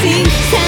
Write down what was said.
sim